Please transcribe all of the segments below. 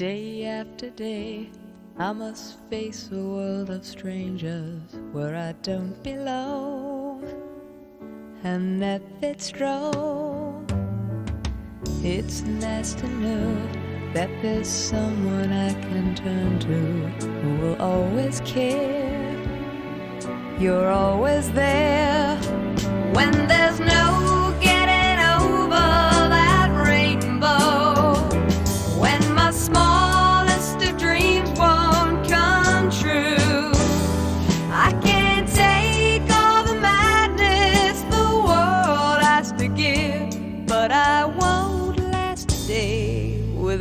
Day after day, I must face a world of strangers where I don't belong. And if it's wrong, it's nice to know that there's someone I can turn to who will always care. You're always there when there's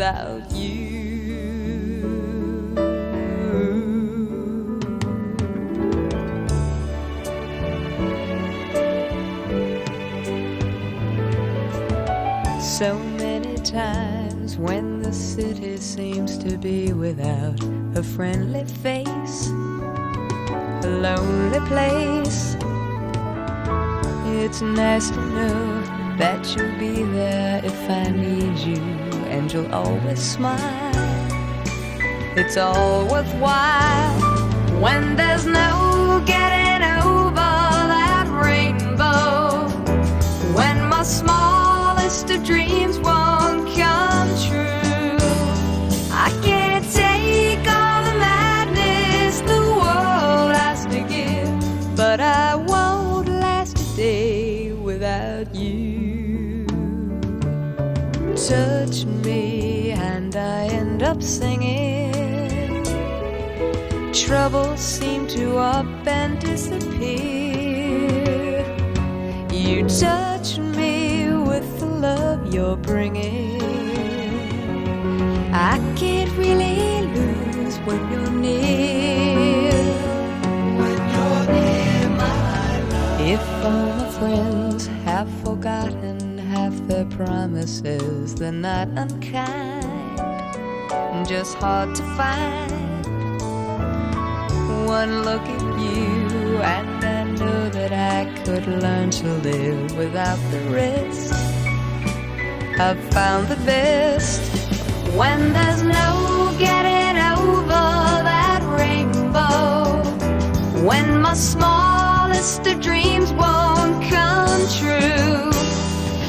without you. So many times when the city seems to be without a friendly face, a lonely place. It's nice to know that you'll be there if I need you, and you'll always smile. It's all worthwhile when there's no Touch me, and I end up singing. Troubles seem to up and disappear. You touch me with the love you're bringing. I can't really lose when you're near. When you're near, my love. If all my friends have forgotten half their promises, they're not unkind, just hard to find. One look at you, and I know that I could learn to live without the rest. I've found the best when there's no getting over that rainbow. When my smallest of dreams won't come true,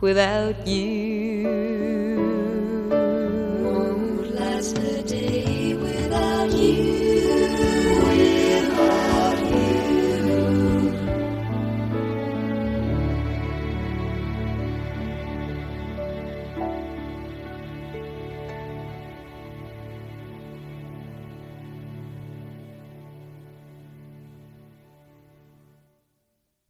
without you.